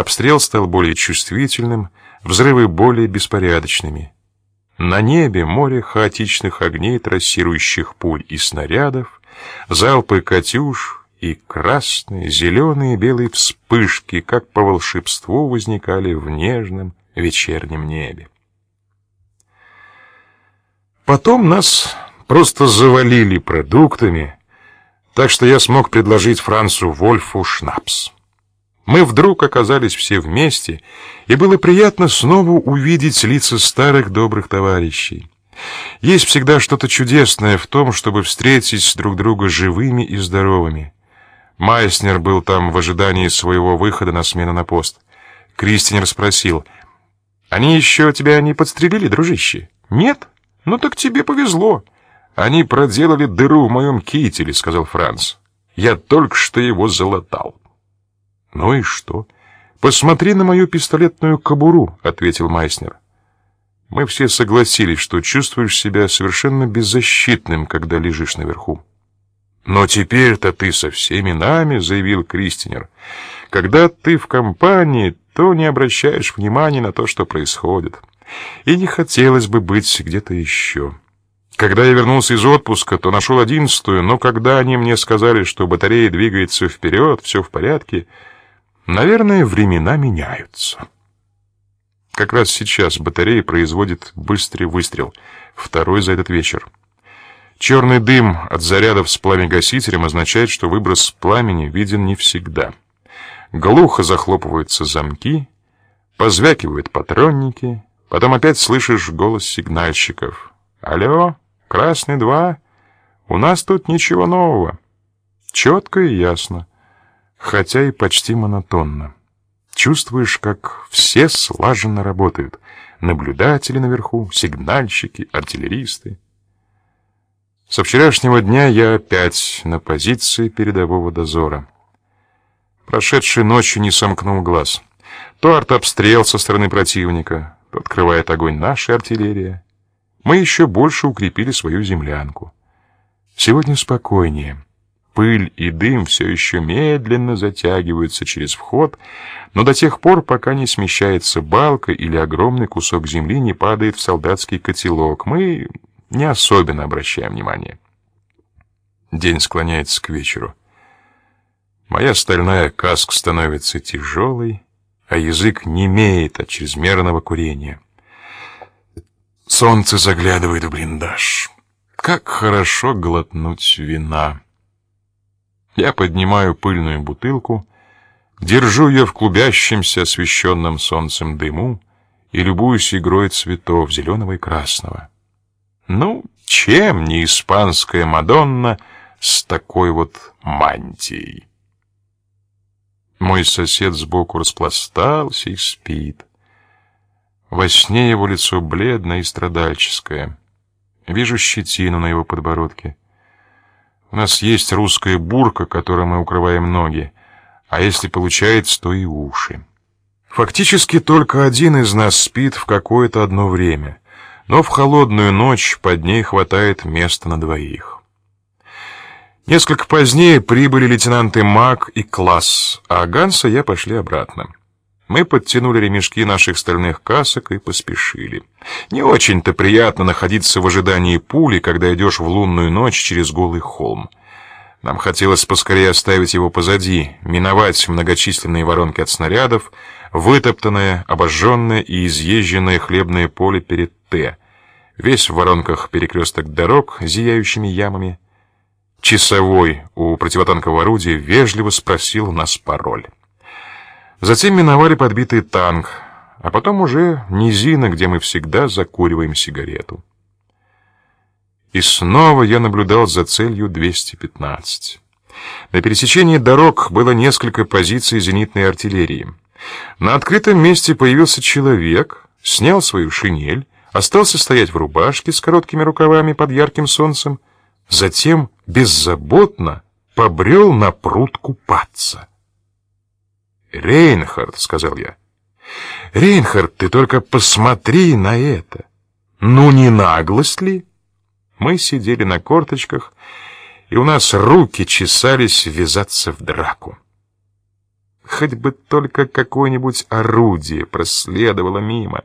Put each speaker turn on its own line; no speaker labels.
Обстрел стал более чувствительным, взрывы более беспорядочными. На небе море хаотичных огней, трассирующих пуль и снарядов, залпы «Катюш» и красные, зеленые белые вспышки, как по волшебству, возникали в нежном вечернем небе. Потом нас просто завалили продуктами, так что я смог предложить Францу Вольфу шнапс. Мы вдруг оказались все вместе, и было приятно снова увидеть лица старых добрых товарищей. Есть всегда что-то чудесное в том, чтобы встретить друг друга живыми и здоровыми. Майснер был там в ожидании своего выхода на смену на пост. Кристинер спросил: "Они еще тебя не подстрелили, дружище?" "Нет? Ну так тебе повезло. Они проделали дыру в моем кителе", сказал Франц. "Я только что его залатал". Ну и что? Посмотри на мою пистолетную кобуру, ответил Майснер. Мы все согласились, что чувствуешь себя совершенно беззащитным, когда лежишь наверху. Но теперь-то ты со всеми нами, заявил Кристинер. Когда ты в компании, то не обращаешь внимания на то, что происходит. И не хотелось бы быть где-то еще. Когда я вернулся из отпуска, то нашел одиннадцатую, но когда они мне сказали, что батарея двигается вперед, все в порядке, Наверное, времена меняются. Как раз сейчас батарея производит быстрый выстрел, второй за этот вечер. Черный дым от зарядов с пламегасителем означает, что выброс пламени виден не всегда. Глухо захлопываются замки, позвякивают патронники, потом опять слышишь голос сигнальщиков. «Алло, Красный два, у нас тут ничего нового». Четко и ясно хотя и почти монотонно. Чувствуешь, как все слаженно работают: наблюдатели наверху, сигнальщики, артиллеристы. Со вчерашнего дня я опять на позиции передового дозора. Прошедшей ночью не сомкнул глаз. То артобстрел со стороны противника, то открывает огонь наша артиллерия. Мы еще больше укрепили свою землянку. Сегодня спокойнее. Пыль и дым все еще медленно затягиваются через вход, но до тех пор, пока не смещается балка или огромный кусок земли не падает в солдатский котелок, мы не особенно обращаем внимание. День склоняется к вечеру. Моя стальная каска становится тяжелой, а язык немеет от чрезмерного курения. Солнце заглядывает в блиндаж. Как хорошо глотнуть вина. Я поднимаю пыльную бутылку, держу ее в клубящемся освещенном солнцем дыму и любуюсь игрой цветов зеленого и красного. Ну, чем не испанская Мадонна с такой вот мантией? Мой сосед сбоку распластался и спит. Во сне его лицо бледное и страдальческое. Вижу щетину на его подбородке. У нас есть русская бурка, которой мы укрываем ноги, а если получается, то и уши. Фактически только один из нас спит в какое-то одно время, но в холодную ночь под ней хватает места на двоих. Несколько позднее прибыли лейтенанты Мак и Класс, а Ганса я пошли обратно. Мы подтянули ремешки наших стальных касок и поспешили. Не очень-то приятно находиться в ожидании пули, когда идешь в лунную ночь через голый холм. Нам хотелось поскорее оставить его позади, миновать многочисленные воронки от снарядов, вытоптанное, обожженное и изъезженное хлебное поле перед Т. Весь в воронках перекресток дорог зияющими ямами. Часовой у противотанкового орудия вежливо спросил нас пароль. Затем миновали подбитый танк, а потом уже низина, где мы всегда закуриваем сигарету. И снова я наблюдал за целью 215. На пересечении дорог было несколько позиций зенитной артиллерии. На открытом месте появился человек, снял свою шинель, остался стоять в рубашке с короткими рукавами под ярким солнцем, затем беззаботно побрел на пруд купаться. Рейнхард, сказал я. Рейнхард, ты только посмотри на это. Ну не наглость ли? Мы сидели на корточках, и у нас руки чесались ввязаться в драку. Хоть бы только какое-нибудь орудие проследовало мимо.